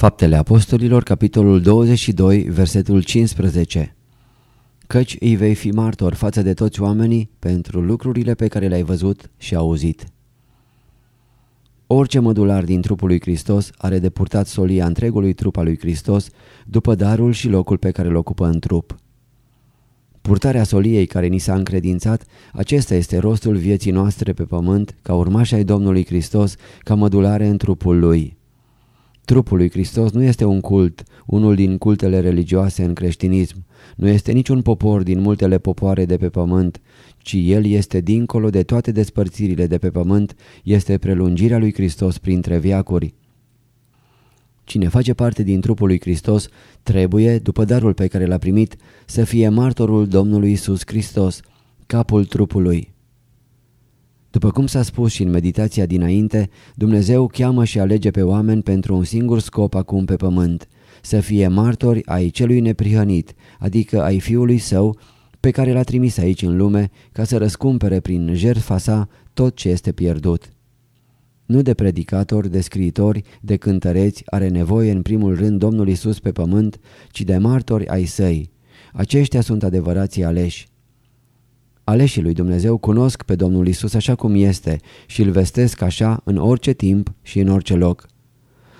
Faptele Apostolilor, capitolul 22, versetul 15 Căci îi vei fi martor față de toți oamenii pentru lucrurile pe care le-ai văzut și auzit. Orice mădular din trupul lui Hristos are de purtat solia întregului trup al lui Hristos după darul și locul pe care îl ocupă în trup. Purtarea soliei care ni s-a încredințat, acesta este rostul vieții noastre pe pământ, ca urmași ai Domnului Hristos, ca mădulare în trupul Lui. Trupul lui Hristos nu este un cult, unul din cultele religioase în creștinism, nu este niciun popor din multele popoare de pe pământ, ci El este dincolo de toate despărțirile de pe pământ, este prelungirea lui Hristos printre viacuri. Cine face parte din trupul lui Hristos trebuie, după darul pe care l-a primit, să fie martorul Domnului Isus Hristos, capul trupului. După cum s-a spus și în meditația dinainte, Dumnezeu cheamă și alege pe oameni pentru un singur scop acum pe pământ, să fie martori ai celui neprihănit, adică ai Fiului Său, pe care l-a trimis aici în lume ca să răscumpere prin jertfa sa tot ce este pierdut. Nu de predicatori, de scriitori, de cântăreți are nevoie în primul rând Domnul Isus pe pământ, ci de martori ai săi. Aceștia sunt adevărații aleși. Aleșii lui Dumnezeu cunosc pe Domnul Isus așa cum este și îl vestesc așa în orice timp și în orice loc.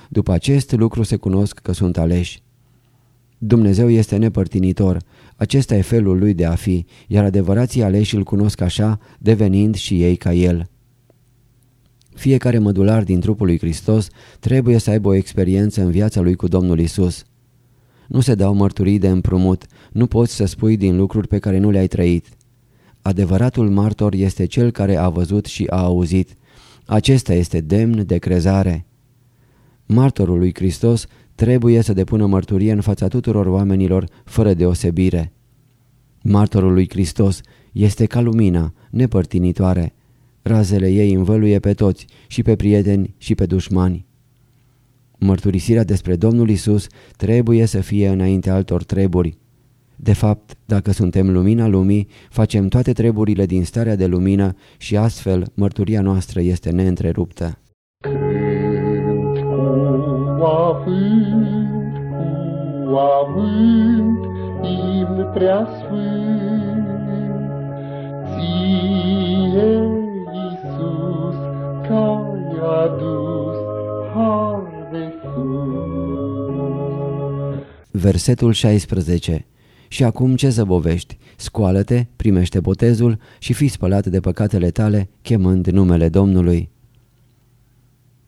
După acest lucru se cunosc că sunt aleși. Dumnezeu este nepărtinitor, acesta e felul lui de a fi, iar adevărații aleși îl cunosc așa, devenind și ei ca el. Fiecare mădular din trupul lui Hristos trebuie să aibă o experiență în viața lui cu Domnul Isus. Nu se dau mărturii de împrumut, nu poți să spui din lucruri pe care nu le-ai trăit. Adevăratul martor este cel care a văzut și a auzit. Acesta este demn de crezare. Martorul lui Hristos trebuie să depună mărturie în fața tuturor oamenilor fără deosebire. Martorul lui Hristos este ca lumina, nepărtinitoare. Razele ei învăluie pe toți, și pe prieteni și pe dușmani. Mărturisirea despre Domnul Isus trebuie să fie înainte altor treburi. De fapt, dacă suntem lumina lumii, facem toate treburile din starea de lumină și astfel mărturia noastră este neîntreruptă. Cânt cu avânt, cu avânt, imn prea sfânt, ție, Iisus, că-ai adus har de sus. Versetul 16 Și acum ce zăbovești? Scoală-te, primește botezul și fii spălat de păcatele tale, chemând numele Domnului.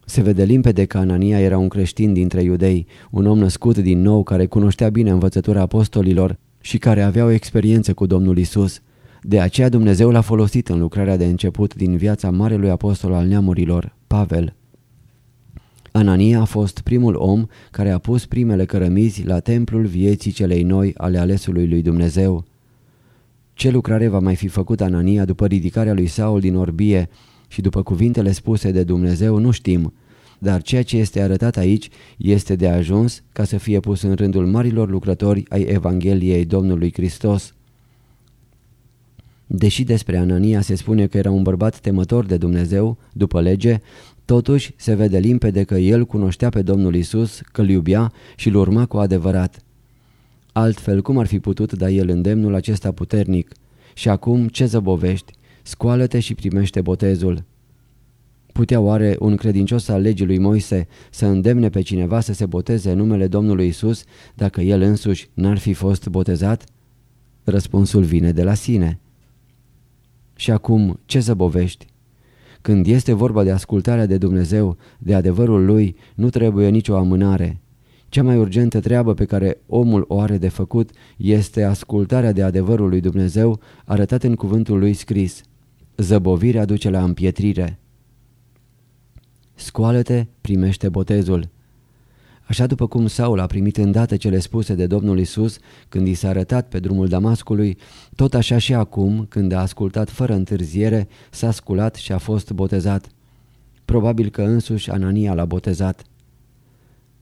Se vede limpede că Anania era un creștin dintre iudei, un om născut din nou care cunoștea bine învățătura apostolilor și care avea o experiență cu Domnul Isus. De aceea Dumnezeu l-a folosit în lucrarea de început din viața marelui apostol al neamurilor, Pavel. Anania a fost primul om care a pus primele cărămizi la templul vieții celei noi ale alesului lui Dumnezeu. Ce lucrare va mai fi făcut Anania după ridicarea lui Saul din orbie și după cuvintele spuse de Dumnezeu nu știm, dar ceea ce este arătat aici este de ajuns ca să fie pus în rândul marilor lucrători ai Evangheliei Domnului Hristos. Deși despre Anania se spune că era un bărbat temător de Dumnezeu, după lege, totuși se vede limpede că el cunoștea pe Domnul Isus, că îl iubea și îl urma cu adevărat. Altfel, cum ar fi putut da el îndemnul acesta puternic? Și acum ce zăbovești? Scoală-te și primește botezul. Putea oare un credincios al legii lui Moise să îndemne pe cineva să se boteze în numele Domnului Isus dacă el însuși n-ar fi fost botezat? Răspunsul vine de la sine. Și acum, ce să bovești? Când este vorba de ascultarea de Dumnezeu, de adevărul Lui, nu trebuie nicio amânare. Cea mai urgentă treabă pe care omul o are de făcut este ascultarea de adevărul lui Dumnezeu arătat în cuvântul lui scris. Zăbovirea duce la împietrire. Scoală-te, primește botezul. Așa după cum Saul a primit îndată cele spuse de Domnul Isus când i s-a arătat pe drumul Damascului, tot așa și acum, când a ascultat fără întârziere, s-a sculat și a fost botezat. Probabil că însuși Anania l-a botezat.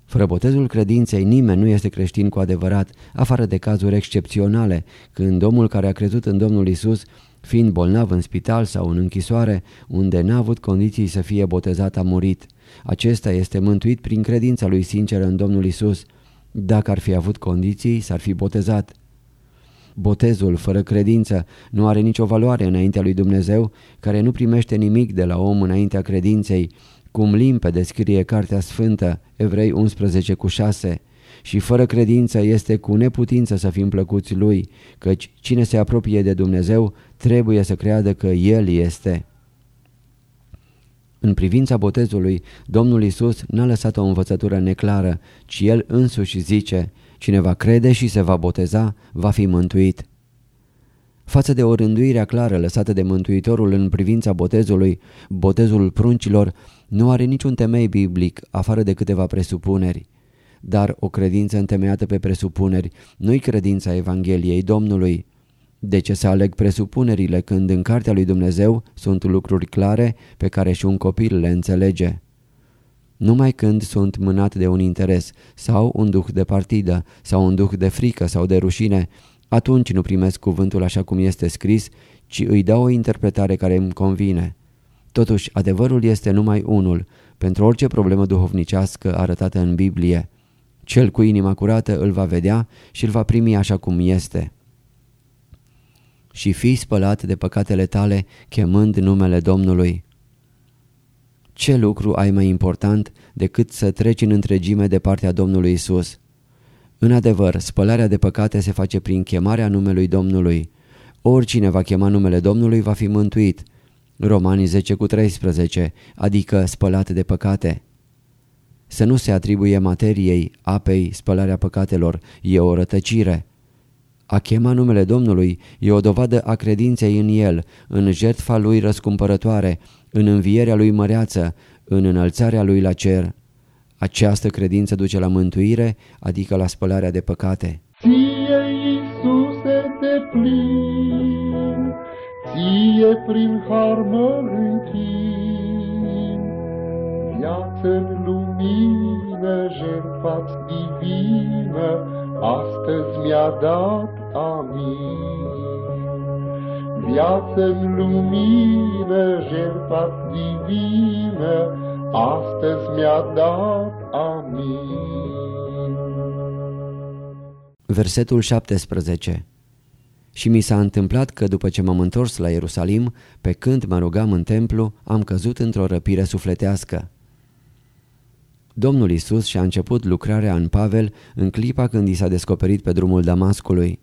Fără botezul credinței nimeni nu este creștin cu adevărat, afară de cazuri excepționale, când omul care a crezut în Domnul Isus, fiind bolnav în spital sau în închisoare, unde n-a avut condiții să fie botezat, a murit. Acesta este mântuit prin credința lui sinceră în Domnul Isus. Dacă ar fi avut condiții, s-ar fi botezat. Botezul fără credință nu are nicio valoare înaintea lui Dumnezeu, care nu primește nimic de la om înaintea credinței, cum limpede scrie Cartea Sfântă, Evrei 11 cu 6, și fără credință este cu neputință să fim plăcuți Lui, căci cine se apropie de Dumnezeu trebuie să creadă că El este. În privința botezului, Domnul Isus n-a lăsat o învățătură neclară, ci El însuși zice, cine va crede și se va boteza, va fi mântuit. Față de o rânduire clară lăsată de Mântuitorul în privința botezului, botezul pruncilor nu are niciun temei biblic, afară de câteva presupuneri. Dar o credință întemeiată pe presupuneri nu-i credința Evangheliei Domnului. De ce să aleg presupunerile când în cartea lui Dumnezeu sunt lucruri clare pe care și un copil le înțelege? Numai când sunt mânat de un interes sau un duh de partidă sau un duh de frică sau de rușine, atunci nu primesc cuvântul așa cum este scris, ci îi dau o interpretare care îmi convine. Totuși, adevărul este numai unul, pentru orice problemă duhovnicească arătată în Biblie. Cel cu inima curată îl va vedea și îl va primi așa cum este. Și fii spălat de păcatele tale, chemând numele Domnului. Ce lucru ai mai important decât să treci în întregime de partea Domnului Isus? În adevăr, spălarea de păcate se face prin chemarea numelui Domnului. Oricine va chema numele Domnului va fi mântuit. Romanii 10 cu 13, adică spălat de păcate. Să nu se atribuie materiei, apei, spălarea păcatelor, e o rătăcire. A chema numele Domnului e o dovadă a credinței în El, în jertfa Lui răscumpărătoare, în învierea Lui măreață, în înălțarea Lui la cer. Această credință duce la mântuire, adică la spălarea de păcate. Ție, Iisuse, de plin, Ție prin har mă închin, Viață-n lumină, jertfați divină, Astăzi mi-a dat amin. Viață-n lumină, jertfați divină, Astăzi mi-a dat amin. Versetul 17 Și mi s-a întâmplat că după ce m-am întors la Ierusalim, pe când mă rugam în templu, am căzut într-o răpire sufletească. Domnul Isus și-a început lucrarea în Pavel în clipa când i s-a descoperit pe drumul Damascului.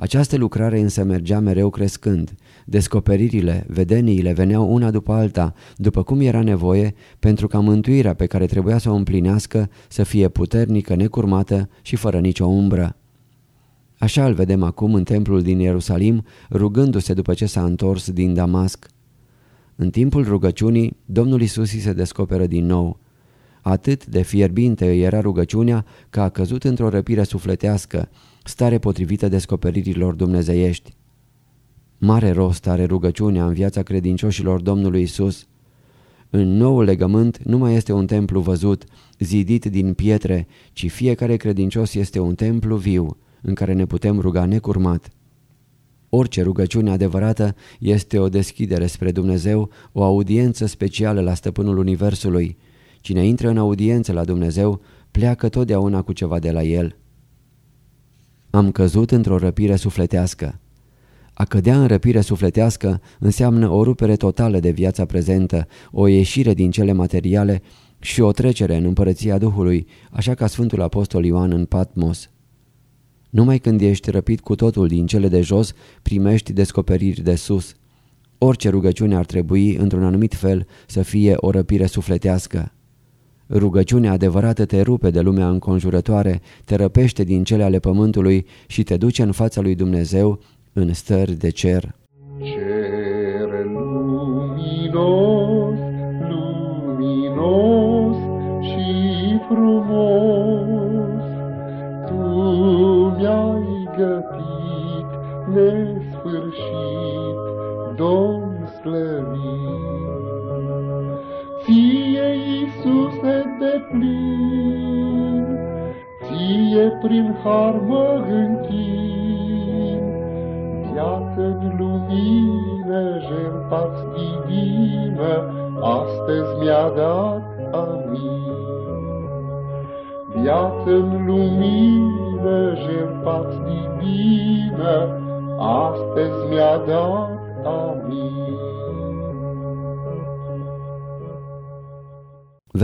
Această lucrare însă mergea mereu crescând. Descoperirile, vedeniile veneau una după alta, după cum era nevoie, pentru ca mântuirea pe care trebuia să o împlinească să fie puternică, necurmată și fără nicio umbră. Așa îl vedem acum în templul din Ierusalim, rugându-se după ce s-a întors din Damasc. În timpul rugăciunii, Domnul Isus se descoperă din nou. Atât de fierbinte îi era rugăciunea că a căzut într-o răpire sufletească, stare potrivită descoperirilor dumnezeiești. Mare rost are rugăciunea în viața credincioșilor Domnului Isus. În noul legământ nu mai este un templu văzut, zidit din pietre, ci fiecare credincios este un templu viu, în care ne putem ruga necurmat. Orice rugăciune adevărată este o deschidere spre Dumnezeu, o audiență specială la stăpânul Universului. Cine intră în audiență la Dumnezeu, pleacă totdeauna cu ceva de la El. Am căzut într-o răpire sufletească. A cădea în răpire sufletească înseamnă o rupere totală de viața prezentă, o ieșire din cele materiale și o trecere în împărăția Duhului, așa ca Sfântul Apostol Ioan în Patmos. Numai când ești răpit cu totul din cele de jos, primești descoperiri de sus. Orice rugăciune ar trebui, într-un anumit fel, să fie o răpire sufletească. Rugăciunea adevărată te rupe de lumea înconjurătoare, te răpește din cele ale pământului și te duce în fața lui Dumnezeu în stări de cer. Cer luminos, luminos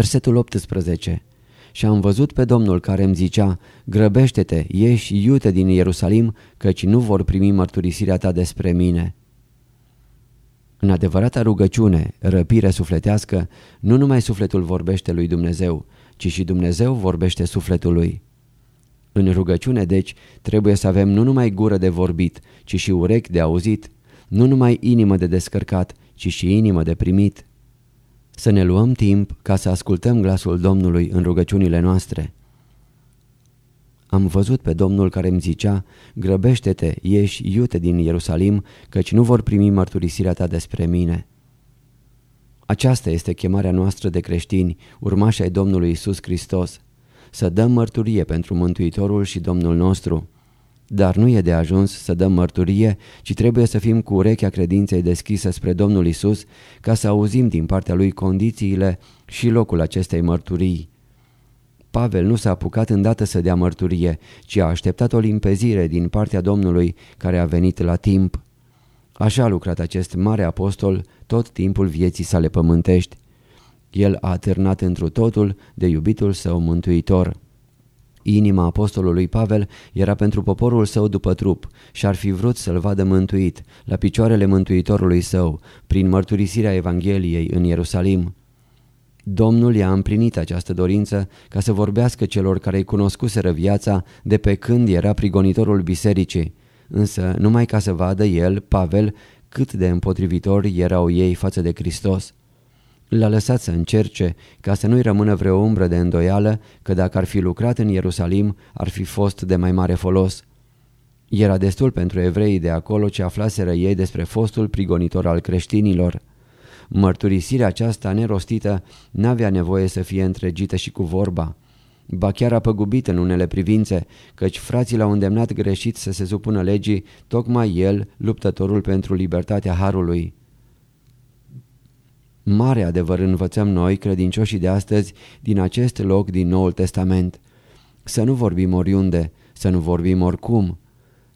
Versetul 18 Și am văzut pe Domnul care îmi zicea, grăbește-te, ieși iute din Ierusalim, căci nu vor primi mărturisirea ta despre mine. În adevărata rugăciune, răpire sufletească, nu numai sufletul vorbește lui Dumnezeu, ci și Dumnezeu vorbește sufletului. În rugăciune, deci, trebuie să avem nu numai gură de vorbit, ci și urechi de auzit, nu numai inimă de descărcat, ci și inimă de primit. Să ne luăm timp ca să ascultăm glasul Domnului în rugăciunile noastre. Am văzut pe Domnul care îmi zicea, grăbește-te, ieși iute din Ierusalim, căci nu vor primi mărturisirea ta despre mine. Aceasta este chemarea noastră de creștini, urmași ai Domnului Isus Hristos, să dăm mărturie pentru Mântuitorul și Domnul nostru. Dar nu e de ajuns să dăm mărturie, ci trebuie să fim cu urechea credinței deschisă spre Domnul Isus ca să auzim din partea Lui condițiile și locul acestei mărturii. Pavel nu s-a apucat îndată să dea mărturie, ci a așteptat o limpezire din partea Domnului care a venit la timp. Așa a lucrat acest mare apostol tot timpul vieții sale pământești. El a atârnat întru totul de iubitul său mântuitor. Inima apostolului Pavel era pentru poporul său după trup și ar fi vrut să-l vadă mântuit, la picioarele mântuitorului său, prin mărturisirea Evangheliei în Ierusalim. Domnul i-a împlinit această dorință ca să vorbească celor care îi cunoscuseră viața de pe când era prigonitorul bisericii, însă numai ca să vadă el, Pavel, cât de împotrivitori erau ei față de Hristos. L-a lăsat să încerce ca să nu-i rămână vreo umbră de îndoială că dacă ar fi lucrat în Ierusalim ar fi fost de mai mare folos. Era destul pentru evreii de acolo ce aflaseră ei despre fostul prigonitor al creștinilor. Mărturisirea aceasta nerostită n-avea nevoie să fie întregită și cu vorba. Ba chiar a păgubit în unele privințe, căci frații l-au îndemnat greșit să se supună legii, tocmai el, luptătorul pentru libertatea Harului. Mare adevăr învățăm noi, credincioșii de astăzi, din acest loc din Noul Testament. Să nu vorbim oriunde, să nu vorbim oricum.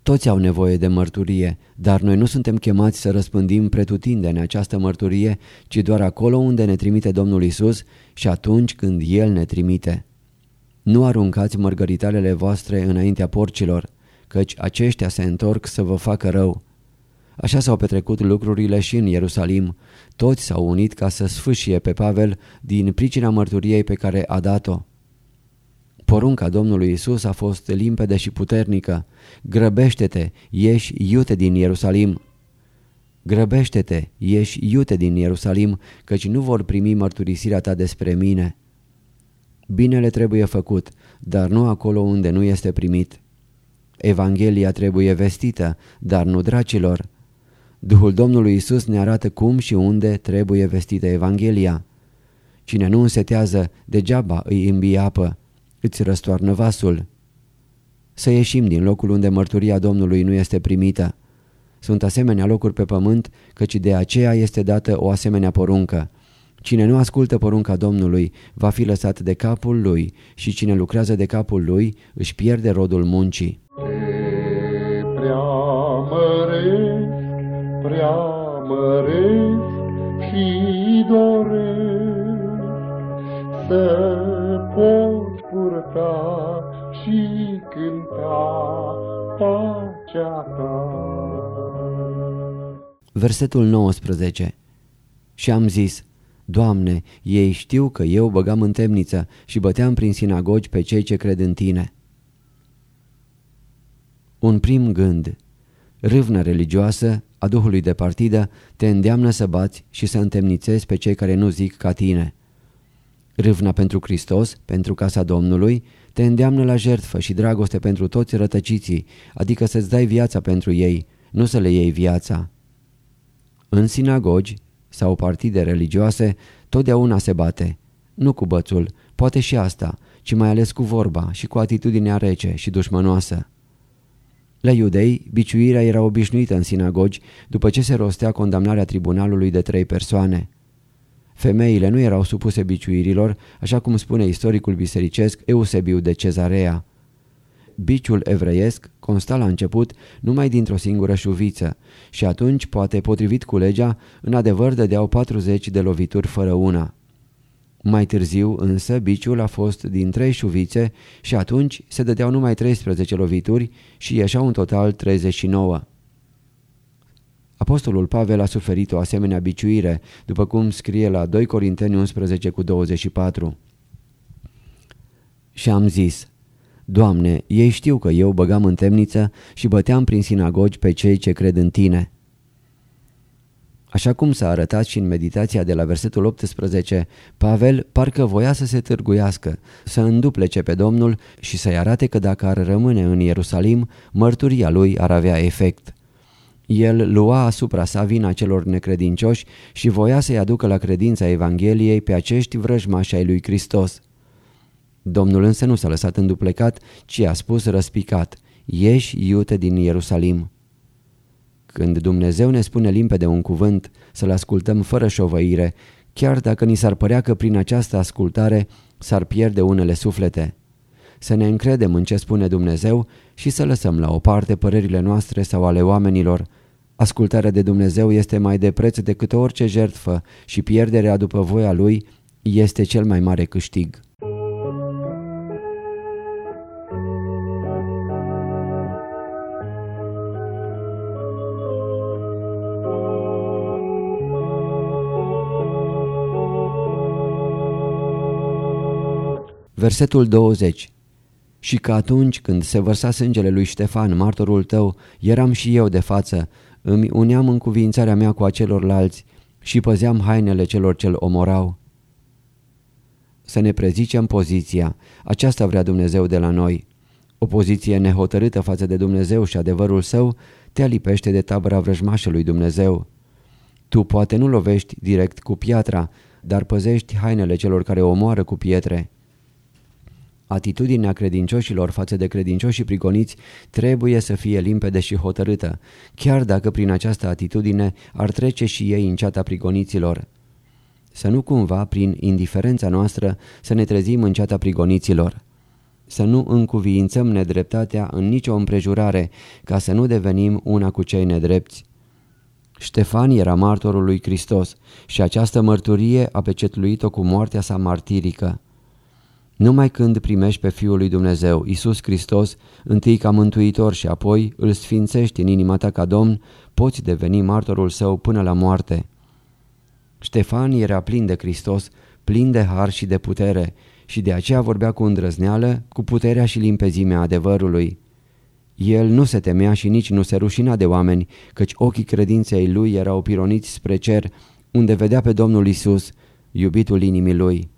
Toți au nevoie de mărturie, dar noi nu suntem chemați să răspândim pretutindeni această mărturie, ci doar acolo unde ne trimite Domnul Isus și atunci când El ne trimite. Nu aruncați mărgăritarele voastre înaintea porcilor, căci aceștia se întorc să vă facă rău. Așa s-au petrecut lucrurile și în Ierusalim. Toți s-au unit ca să sfâșie pe Pavel din pricina mărturiei pe care a dat-o. Porunca Domnului Isus a fost limpede și puternică. Grăbește-te, ieși iute din Ierusalim. Grăbește-te, ieși iute din Ierusalim, căci nu vor primi mărturisirea ta despre mine. Binele trebuie făcut, dar nu acolo unde nu este primit. Evanghelia trebuie vestită, dar nu dracilor. Duhul Domnului Isus ne arată cum și unde trebuie vestită Evanghelia. Cine nu însetează, degeaba îi îmbie apă, îți răstoarnă vasul. Să ieșim din locul unde mărturia Domnului nu este primită. Sunt asemenea locuri pe pământ, căci de aceea este dată o asemenea poruncă. Cine nu ascultă porunca Domnului va fi lăsat de capul lui și cine lucrează de capul lui își pierde rodul muncii. Preamăresc și doresc să pot purta și cânta pacea ta. Versetul 19 Și am zis, Doamne, ei știu că eu băgam în temniță și băteam prin sinagogi pe cei ce cred în Tine. Un prim gând Râvna religioasă a Duhului de partidă te îndeamnă să bați și să întemnițezi pe cei care nu zic ca tine. Râvna pentru Hristos, pentru casa Domnului, te îndeamnă la jertfă și dragoste pentru toți rătăciții, adică să-ți dai viața pentru ei, nu să le iei viața. În sinagogi sau partide religioase, totdeauna se bate. Nu cu bățul, poate și asta, ci mai ales cu vorba și cu atitudinea rece și dușmănoasă. La iudei, biciuirea era obișnuită în sinagogi după ce se rostea condamnarea tribunalului de trei persoane. Femeile nu erau supuse biciuirilor, așa cum spune istoricul bisericesc Eusebiu de Cezarea. Biciul evreiesc consta la început numai dintr-o singură șuviță și atunci, poate potrivit cu legea, în adevăr dădeau 40 de lovituri fără una. Mai târziu însă biciul a fost din trei șuvițe și atunci se dădeau numai 13 lovituri și ieșeau în total 39. Apostolul Pavel a suferit o asemenea biciuire, după cum scrie la 2 Corinteni 11 cu 24. Și am zis, Doamne, ei știu că eu băgam în temniță și băteam prin sinagogi pe cei ce cred în Tine. Așa cum s-a arătat și în meditația de la versetul 18, Pavel parcă voia să se târguiască, să înduplece pe Domnul și să-i arate că dacă ar rămâne în Ierusalim, mărturia lui ar avea efect. El lua asupra sa vina celor necredincioși și voia să-i aducă la credința Evangheliei pe acești vrăjmași ai lui Hristos. Domnul însă nu s-a lăsat înduplecat, ci a spus răspicat, Ieși, iute din Ierusalim. Când Dumnezeu ne spune limpede un cuvânt, să-l ascultăm fără șovăire, chiar dacă ni s-ar părea că prin această ascultare s-ar pierde unele suflete. Să ne încredem în ce spune Dumnezeu și să lăsăm la o parte părerile noastre sau ale oamenilor. Ascultarea de Dumnezeu este mai de preț decât orice jertfă și pierderea după voia Lui este cel mai mare câștig. Versetul 20 Și că atunci când se vărsa sângele lui Ștefan, martorul tău, eram și eu de față, îmi uneam în cuvințarea mea cu acelorlalți și păzeam hainele celor ce-l omorau. Să ne prezicem poziția, aceasta vrea Dumnezeu de la noi. O poziție nehotărâtă față de Dumnezeu și adevărul său te alipește de tabăra vrăjmașului Dumnezeu. Tu poate nu lovești direct cu piatra, dar păzești hainele celor care omoară cu pietre. Atitudinea credincioșilor față de credincioșii prigoniți trebuie să fie limpede și hotărâtă, chiar dacă prin această atitudine ar trece și ei în ceata prigoniților. Să nu cumva, prin indiferența noastră, să ne trezim în ceata prigoniților. Să nu încuviințăm nedreptatea în nicio împrejurare, ca să nu devenim una cu cei nedrepți. Ștefan era martorul lui Hristos și această mărturie a pecetluit-o cu moartea sa martirică. Numai când primești pe Fiul lui Dumnezeu, Isus Hristos, întâi ca mântuitor și apoi îl sfințești în inima ta ca Domn, poți deveni martorul său până la moarte. Ștefan era plin de Hristos, plin de har și de putere și de aceea vorbea cu îndrăzneală, cu puterea și limpezimea adevărului. El nu se temea și nici nu se rușina de oameni, căci ochii credinței lui erau pironiți spre cer, unde vedea pe Domnul Isus, iubitul inimii lui.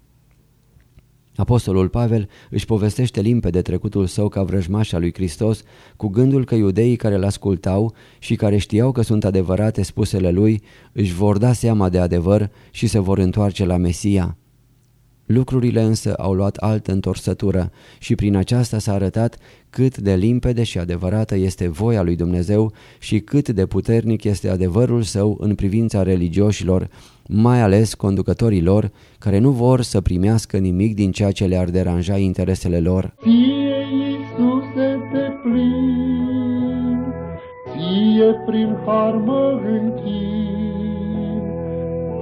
Apostolul Pavel își povestește limpede trecutul său ca vrăjmaș al lui Hristos cu gândul că iudeii care îl ascultau și care știau că sunt adevărate spusele lui își vor da seama de adevăr și se vor întoarce la Mesia. Lucrurile însă au luat altă întorsătură și prin aceasta s-a arătat cât de limpede și adevărată este voia lui Dumnezeu și cât de puternic este adevărul său în privința religioșilor, mai ales conducătorii lor care nu vor să primească nimic din ceea ce le-ar deranja interesele lor. Ție, Iisuse, te plin, ție Ție prin har mă închin,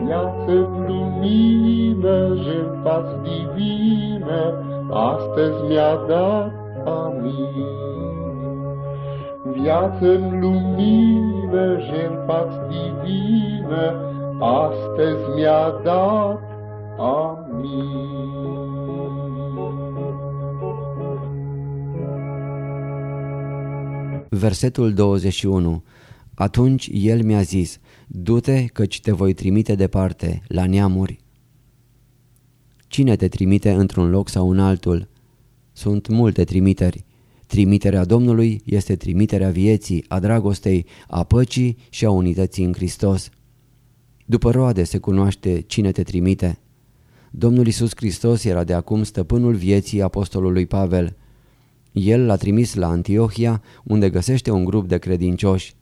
Viață lumină, jertfați divină, Astăzi mi-a dat amin. Viață lumină, jertfați divină, Astăzi mi-a dat amin. Versetul 21 Atunci el mi-a zis, du-te căci te voi trimite departe, la neamuri. Cine te trimite într-un loc sau în altul? Sunt multe trimiteri. Trimiterea Domnului este trimiterea vieții, a dragostei, a păcii și a unității în Hristos. După roade se cunoaște cine te trimite. Domnul Isus Hristos era de acum stăpânul vieții apostolului Pavel. El l-a trimis la Antiohia, unde găsește un grup de credincioși.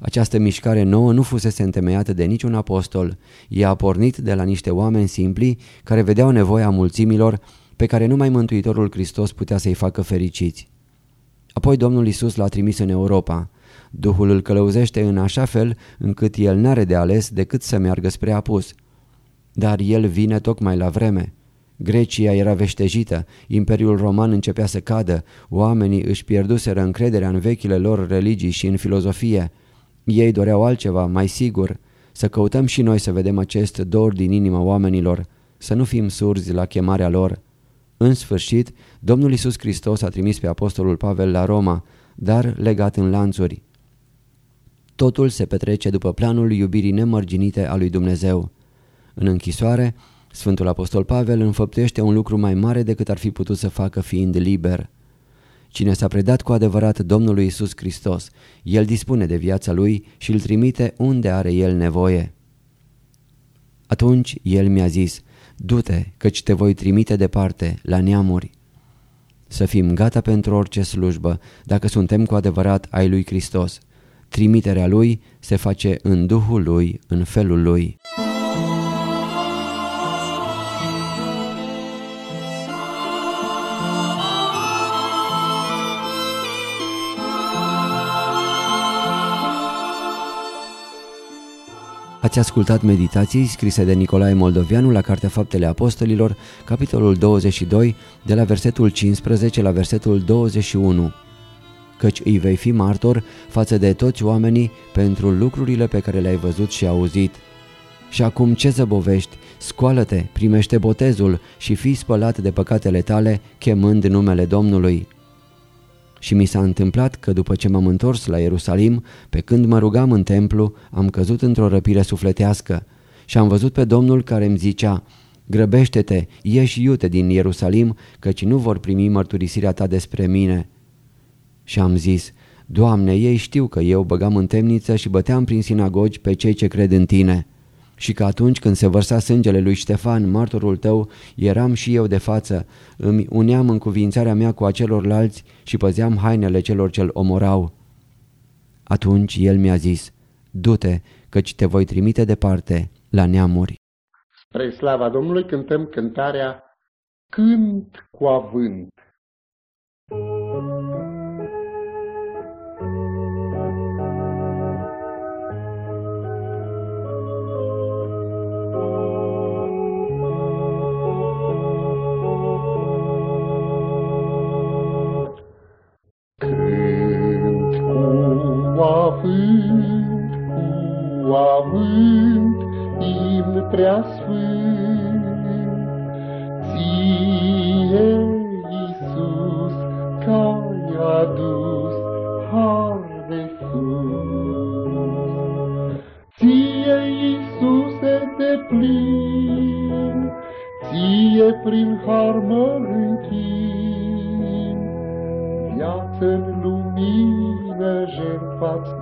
Această mișcare nouă nu fusese întemeiată de niciun apostol. Ea a pornit de la niște oameni simpli care vedeau nevoia mulțimilor pe care numai Mântuitorul Hristos putea să-i facă fericiți. Apoi Domnul Isus l-a trimis în Europa. Duhul îl călăuzește în așa fel încât el n-are de ales decât să meargă spre apus. Dar el vine tocmai la vreme. Grecia era veștejită, Imperiul Roman începea să cadă, oamenii își pierduseră încrederea în vechile lor religii și în filozofie. Ei doreau altceva, mai sigur, să căutăm și noi să vedem acest dor din inima oamenilor, să nu fim surzi la chemarea lor. În sfârșit, Domnul Isus Hristos a trimis pe apostolul Pavel la Roma, dar legat în lanțuri. Totul se petrece după planul iubirii nemărginite a lui Dumnezeu. În închisoare, Sfântul Apostol Pavel înfăptuiește un lucru mai mare decât ar fi putut să facă fiind liber. Cine s-a predat cu adevărat Domnului Isus Hristos, El dispune de viața Lui și îl trimite unde are El nevoie. Atunci El mi-a zis, du-te, căci te voi trimite departe, la neamuri. Să fim gata pentru orice slujbă, dacă suntem cu adevărat ai lui Hristos. Trimiterea Lui se face în Duhul Lui, în felul Lui. Ați ascultat meditații scrise de Nicolae Moldovianu la Cartea Faptele Apostolilor, capitolul 22, de la versetul 15 la versetul 21. Căci îi vei fi martor față de toți oamenii pentru lucrurile pe care le-ai văzut și auzit. Și acum ce zăbovești? Scoală-te, primește botezul și fii spălat de păcatele tale, chemând numele Domnului. Și mi s-a întâmplat că după ce m-am întors la Ierusalim, pe când mă rugam în templu, am căzut într-o răpire sufletească și am văzut pe Domnul care îmi zicea, Grăbește-te, ieși iute din Ierusalim, căci nu vor primi mărturisirea ta despre mine. Și am zis, Doamne, ei știu că eu băgam în temniță și băteam prin sinagogi pe cei ce cred în Tine și că atunci când se vărsa sângele lui Ștefan, martorul tău, eram și eu de față, îmi uneam în cuvințarea mea cu acelorlalți și păzeam hainele celor ce-l omorau. Atunci el mi-a zis, du-te, căci te voi trimite departe, la neamuri. Spre slava Domnului cântăm cântarea Cânt cu avânt. Avânt imn prea sfânt. Ție, Iisus, că-ai adus har de sus. Ție, Iisuse, de plin, Ție prin har mă închin, Viață-n lumină, jertfați divină, astăzi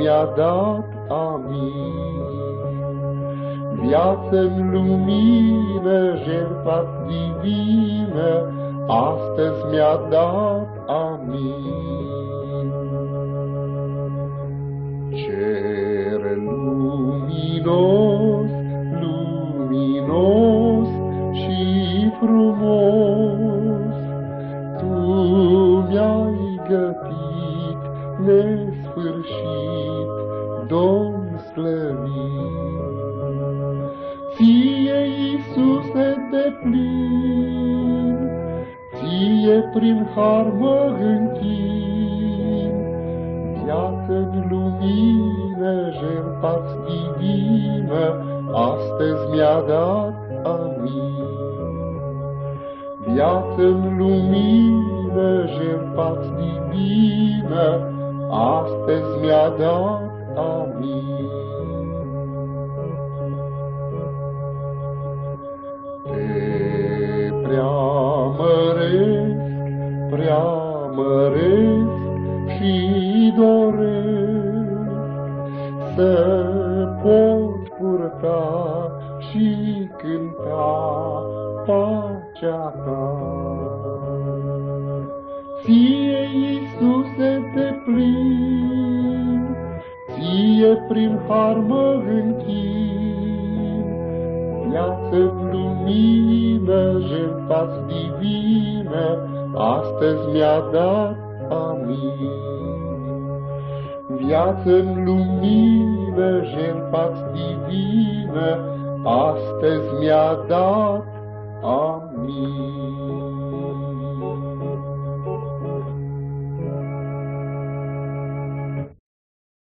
mi-a dat amin. Viață-n lumină, jertfa divină, astăzi mi-a dat amin. Cer luminos, luminos preamăresc și doresc să pot purta și cânta pacea ta. Ție, Iisuse, te plin, Ție prin har mă închin, Viață lumină, jertfați divină, Astăzi mi-a dat amin. Viață-n lumină, jertfați divină, Astăzi mi-a dat amin.